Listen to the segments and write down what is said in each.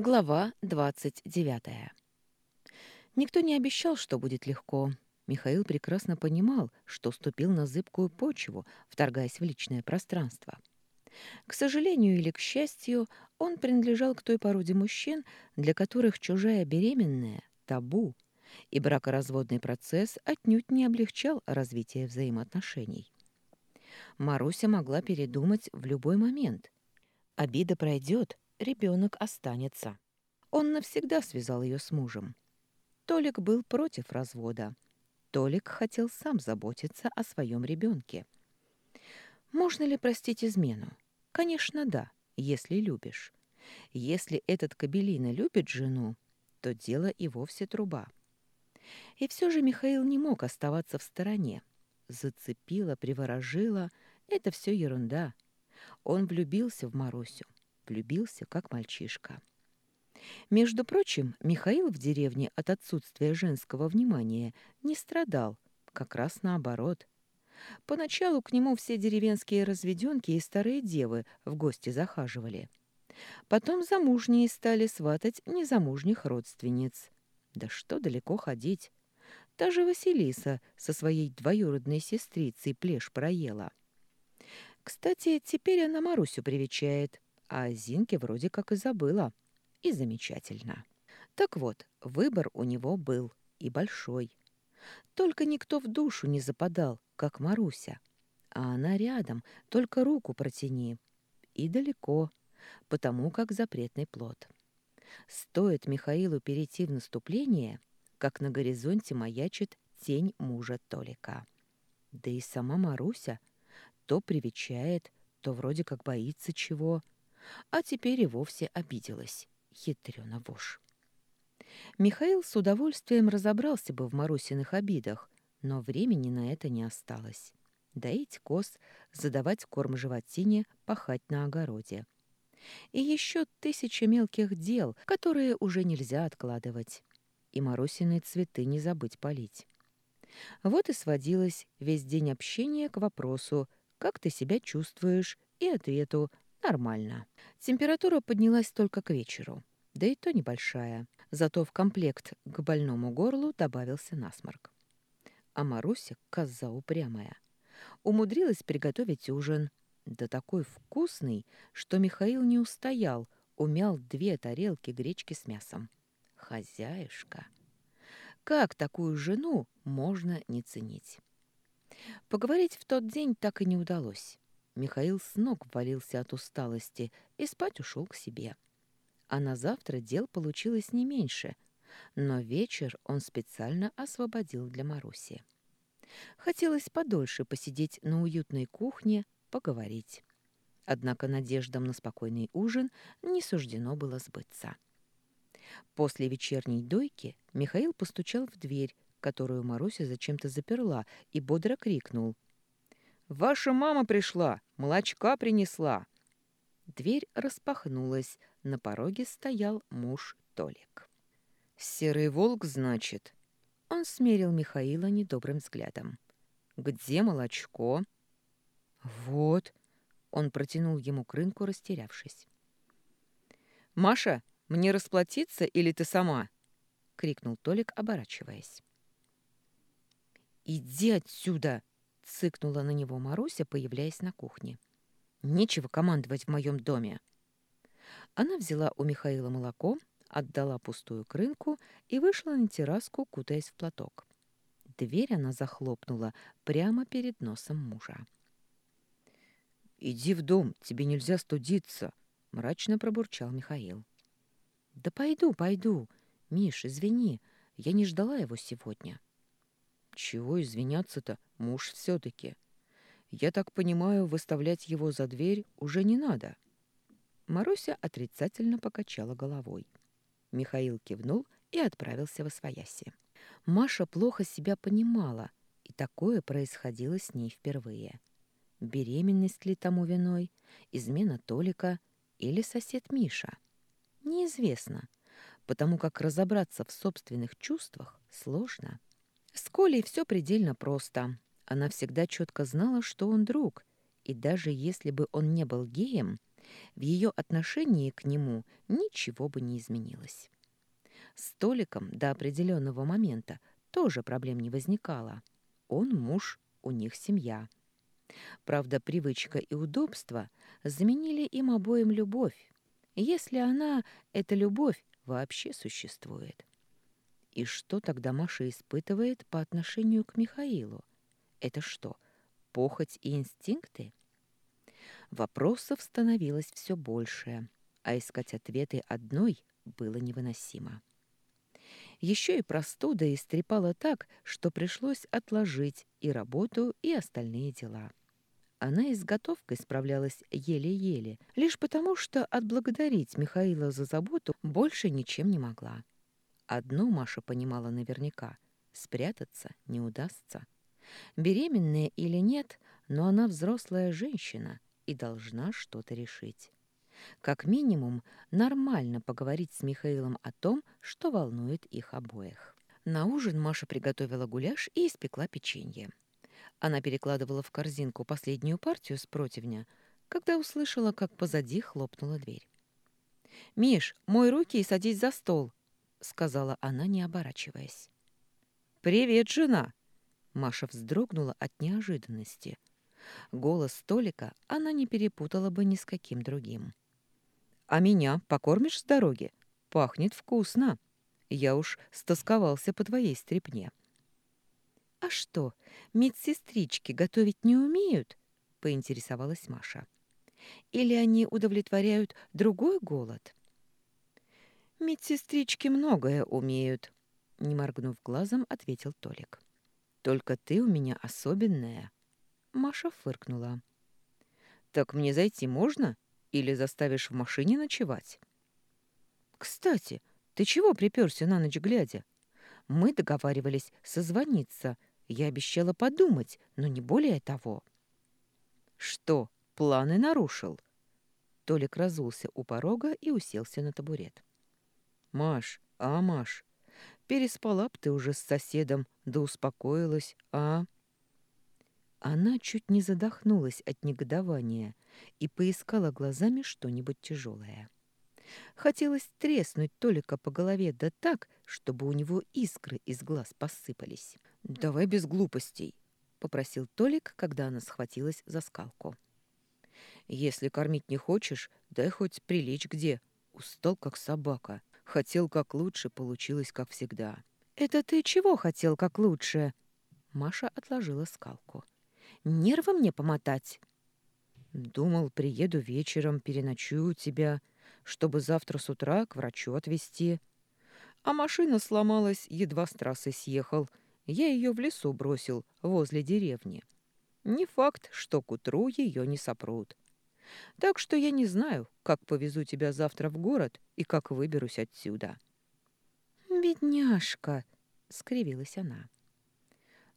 Глава 29. Никто не обещал, что будет легко. Михаил прекрасно понимал, что ступил на зыбкую почву, вторгаясь в личное пространство. К сожалению или к счастью, он принадлежал к той породе мужчин, для которых чужая беременная – табу, и бракоразводный процесс отнюдь не облегчал развитие взаимоотношений. Маруся могла передумать в любой момент. Обида пройдет, ребенок останется. Он навсегда связал ее с мужем. Толик был против развода. Толик хотел сам заботиться о своем ребенке. Можно ли простить измену? Конечно, да, если любишь. Если этот кабелина любит жену, то дело и вовсе труба. И все же Михаил не мог оставаться в стороне. Зацепила, приворожила — это все ерунда. Он влюбился в Марусю влюбился, как мальчишка. Между прочим, Михаил в деревне от отсутствия женского внимания не страдал, как раз наоборот. Поначалу к нему все деревенские разведенки и старые девы в гости захаживали. Потом замужние стали сватать незамужних родственниц. Да что далеко ходить. Та же Василиса со своей двоюродной сестрицей плешь проела. Кстати, теперь она Марусю привечает а Зинке вроде как и забыла. И замечательно. Так вот, выбор у него был и большой. Только никто в душу не западал, как Маруся. А она рядом, только руку протяни. И далеко, потому как запретный плод. Стоит Михаилу перейти в наступление, как на горизонте маячит тень мужа Толика. Да и сама Маруся то привечает, то вроде как боится чего — а теперь и вовсе обиделась. Хитрёна вошь. Михаил с удовольствием разобрался бы в Марусиных обидах, но времени на это не осталось. Доить коз, задавать корм животине, пахать на огороде. И еще тысяча мелких дел, которые уже нельзя откладывать. И Марусины цветы не забыть полить. Вот и сводилось весь день общения к вопросу «Как ты себя чувствуешь?» и ответу Нормально. Температура поднялась только к вечеру. Да и то небольшая. Зато в комплект к больному горлу добавился насморк. А Маруся, коза упрямая, умудрилась приготовить ужин. Да такой вкусный, что Михаил не устоял, умял две тарелки гречки с мясом. Хозяюшка! Как такую жену можно не ценить? Поговорить в тот день так и не удалось. Михаил с ног валился от усталости и спать ушел к себе. А на завтра дел получилось не меньше, но вечер он специально освободил для Маруси. Хотелось подольше посидеть на уютной кухне, поговорить. Однако надеждам на спокойный ужин не суждено было сбыться. После вечерней дойки Михаил постучал в дверь, которую Маруся зачем-то заперла, и бодро крикнул — Ваша мама пришла, молочка принесла. Дверь распахнулась, на пороге стоял муж Толик. «Серый волк, значит?» Он смерил Михаила недобрым взглядом. «Где молочко?» «Вот», — он протянул ему к растерявшись. «Маша, мне расплатиться или ты сама?» — крикнул Толик, оборачиваясь. «Иди отсюда!» Цыкнула на него Маруся, появляясь на кухне. «Нечего командовать в моем доме». Она взяла у Михаила молоко, отдала пустую крынку и вышла на терраску, кутаясь в платок. Дверь она захлопнула прямо перед носом мужа. «Иди в дом, тебе нельзя студиться», — мрачно пробурчал Михаил. «Да пойду, пойду. Миш, извини, я не ждала его сегодня». Чего извиняться-то, муж все-таки. Я так понимаю, выставлять его за дверь уже не надо. Маруся отрицательно покачала головой. Михаил кивнул и отправился во свояси. Маша плохо себя понимала, и такое происходило с ней впервые. Беременность ли тому виной, измена Толика или сосед Миша? Неизвестно, потому как разобраться в собственных чувствах сложно. С Колей все предельно просто. Она всегда четко знала, что он друг, и даже если бы он не был геем, В ее отношении к нему ничего бы не изменилось. С Толиком до определенного момента тоже проблем не возникало. Он муж, у них семья. Правда, привычка и удобство заменили им обоим любовь, если она, эта любовь, вообще существует. И что тогда Маша испытывает по отношению к Михаилу? Это что, похоть и инстинкты? Вопросов становилось все больше, а искать ответы одной было невыносимо. Еще и простуда истрепала так, что пришлось отложить и работу, и остальные дела. Она изготовкой справлялась еле-еле, лишь потому, что отблагодарить Михаила за заботу больше ничем не могла. Одно Маша понимала наверняка — спрятаться не удастся. Беременная или нет, но она взрослая женщина и должна что-то решить. Как минимум, нормально поговорить с Михаилом о том, что волнует их обоих. На ужин Маша приготовила гуляш и испекла печенье. Она перекладывала в корзинку последнюю партию с противня, когда услышала, как позади хлопнула дверь. «Миш, мой руки и садись за стол», — сказала она, не оборачиваясь. «Привет, жена!» Маша вздрогнула от неожиданности. Голос Толика она не перепутала бы ни с каким другим. «А меня покормишь с дороги? Пахнет вкусно. Я уж стосковался по твоей стрепне». «А что, медсестрички готовить не умеют?» — поинтересовалась Маша. «Или они удовлетворяют другой голод?» «Медсестрички многое умеют», — не моргнув глазом, ответил Толик. «Только ты у меня особенная». Маша фыркнула. «Так мне зайти можно? Или заставишь в машине ночевать?» «Кстати, ты чего приперся на ночь глядя? Мы договаривались созвониться, я обещала подумать, но не более того. Что, планы нарушил? Толик разулся у порога и уселся на табурет. Маш, а, Маш, переспала б ты уже с соседом, да успокоилась, а? Она чуть не задохнулась от негодования и поискала глазами что-нибудь тяжелое. Хотелось треснуть Толика по голове да так, чтобы у него искры из глаз посыпались. «Давай без глупостей», — попросил Толик, когда она схватилась за скалку. «Если кормить не хочешь, дай хоть прилечь где. Устал, как собака. Хотел как лучше, получилось, как всегда». «Это ты чего хотел как лучше?» Маша отложила скалку. «Нервы мне помотать?» «Думал, приеду вечером, переночую у тебя, чтобы завтра с утра к врачу отвезти. А машина сломалась, едва с трассы съехал» Я ее в лесу бросил, возле деревни. Не факт, что к утру ее не сопрут. Так что я не знаю, как повезу тебя завтра в город и как выберусь отсюда». «Бедняжка!» — скривилась она.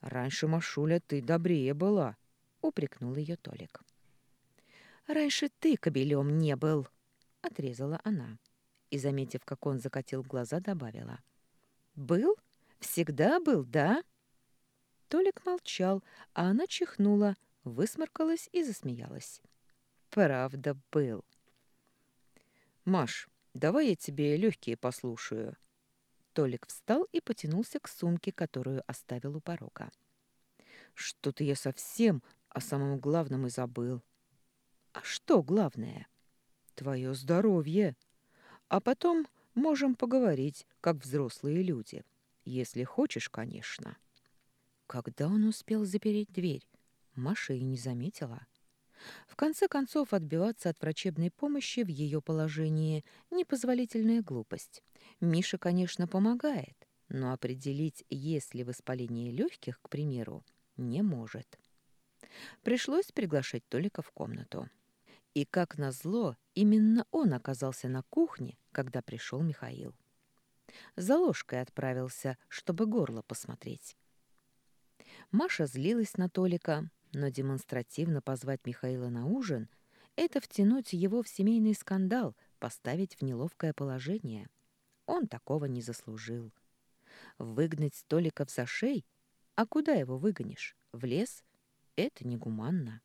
«Раньше, Машуля, ты добрее была», — упрекнул ее Толик. «Раньше ты кобелем не был», — отрезала она. И, заметив, как он закатил глаза, добавила. «Был? Всегда был, да?» Толик молчал, а она чихнула, высморкалась и засмеялась. «Правда, был». «Маш, давай я тебе легкие послушаю». Толик встал и потянулся к сумке, которую оставил у порога. «Что-то я совсем о самом главном и забыл». «А что главное?» «Твое здоровье. А потом можем поговорить, как взрослые люди». Если хочешь, конечно. Когда он успел запереть дверь? Маша и не заметила. В конце концов, отбиваться от врачебной помощи в ее положении – непозволительная глупость. Миша, конечно, помогает, но определить, есть ли воспаление легких, к примеру, не может. Пришлось приглашать Толика в комнату. И, как назло, именно он оказался на кухне, когда пришел Михаил. За ложкой отправился, чтобы горло посмотреть. Маша злилась на Толика, но демонстративно позвать Михаила на ужин — это втянуть его в семейный скандал, поставить в неловкое положение. Он такого не заслужил. Выгнать Толика в зашей? А куда его выгонишь? В лес? Это негуманно.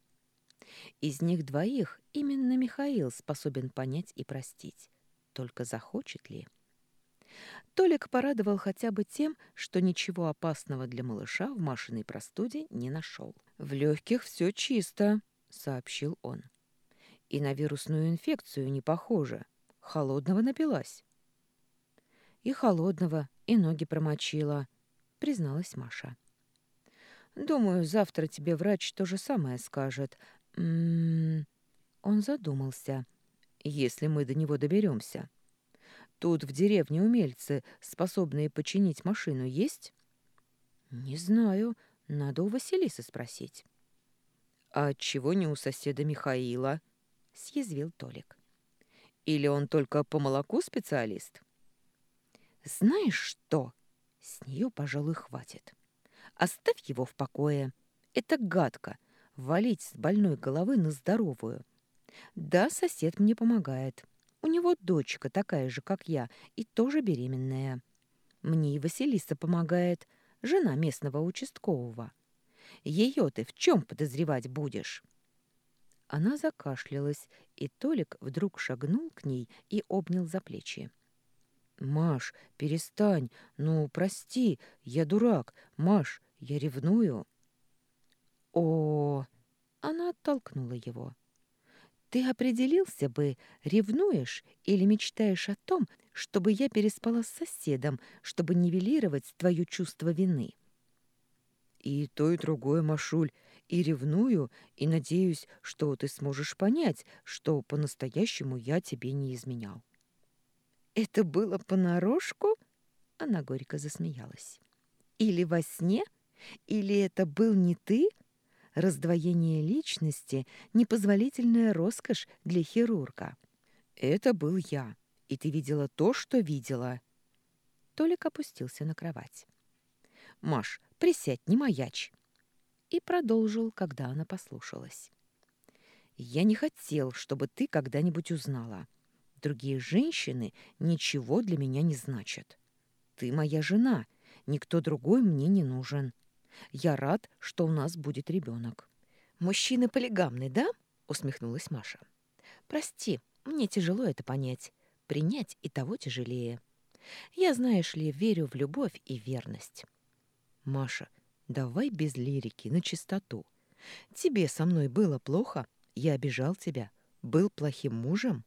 Из них двоих именно Михаил способен понять и простить. Только захочет ли? Толик порадовал хотя бы тем, что ничего опасного для малыша в Машиной простуде не нашел. «В легких все чисто», — сообщил он. «И на вирусную инфекцию не похоже. Холодного напилась». «И холодного, и ноги промочила», — призналась Маша. «Думаю, завтра тебе врач то же самое скажет. М -м -м. Он задумался. «Если мы до него доберемся. Тут в деревне умельцы, способные починить машину, есть?» «Не знаю. Надо у Василисы спросить». «А чего не у соседа Михаила?» — съязвил Толик. «Или он только по молоку специалист?» «Знаешь что? С нее, пожалуй, хватит. Оставь его в покое. Это гадко валить с больной головы на здоровую. Да, сосед мне помогает. У него дочка такая же, как я, и тоже беременная. Мне и Василиса помогает, жена местного участкового. Ее ты в чем подозревать будешь?» Она закашлялась, и Толик вдруг шагнул к ней и обнял за плечи. «Маш, перестань. Ну, прости, я дурак. Маш, я ревную». О, она оттолкнула его. Ты определился бы, ревнуешь или мечтаешь о том, чтобы я переспала с соседом, чтобы нивелировать твое чувство вины? И то, и другое, Машуль, и ревную, и надеюсь, что ты сможешь понять, что по-настоящему я тебе не изменял. Это было понарошку? Она горько засмеялась. Или во сне? Или это был не ты, Раздвоение личности — непозволительная роскошь для хирурга. Это был я, и ты видела то, что видела. Толик опустился на кровать. «Маш, присядь, не маячь!» И продолжил, когда она послушалась. «Я не хотел, чтобы ты когда-нибудь узнала. Другие женщины ничего для меня не значат. Ты моя жена, никто другой мне не нужен. Я рад, что у нас будет ребенок. Мужчины полигамны, да? усмехнулась Маша. Прости, мне тяжело это понять. Принять и того тяжелее. Я, знаешь ли, верю в любовь и верность. Маша, давай без лирики, на чистоту. Тебе со мной было плохо? Я обижал тебя? Был плохим мужем?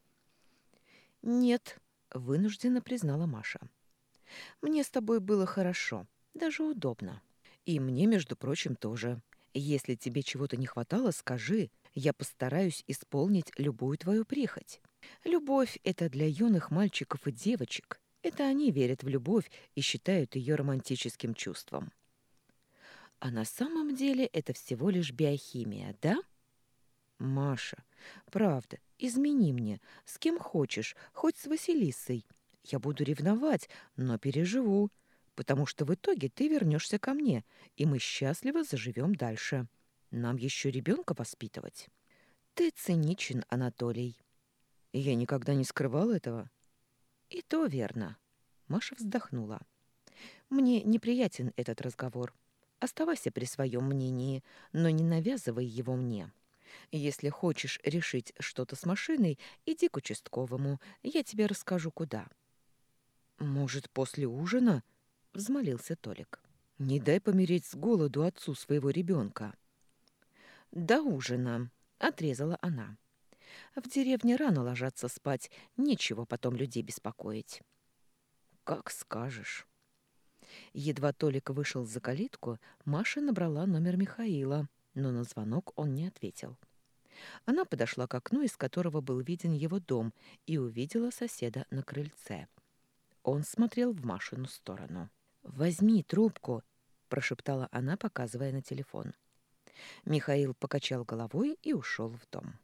Нет, вынужденно признала Маша. Мне с тобой было хорошо, даже удобно. И мне, между прочим, тоже. Если тебе чего-то не хватало, скажи. Я постараюсь исполнить любую твою прихоть. Любовь — это для юных мальчиков и девочек. Это они верят в любовь и считают ее романтическим чувством. А на самом деле это всего лишь биохимия, да? Маша, правда, измени мне, с кем хочешь, хоть с Василисой. Я буду ревновать, но переживу потому что в итоге ты вернешься ко мне, и мы счастливо заживем дальше. Нам еще ребенка воспитывать. Ты циничен, Анатолий. Я никогда не скрывал этого. И то верно. Маша вздохнула. Мне неприятен этот разговор. Оставайся при своем мнении, но не навязывай его мне. Если хочешь решить что-то с машиной, иди к участковому, я тебе расскажу, куда. Может, после ужина? Взмолился Толик. «Не дай помереть с голоду отцу своего ребенка». «До ужина», — отрезала она. «В деревне рано ложатся спать, нечего потом людей беспокоить». «Как скажешь». Едва Толик вышел за калитку, Маша набрала номер Михаила, но на звонок он не ответил. Она подошла к окну, из которого был виден его дом, и увидела соседа на крыльце. Он смотрел в Машину сторону. «Возьми трубку», — прошептала она, показывая на телефон. Михаил покачал головой и ушел в дом.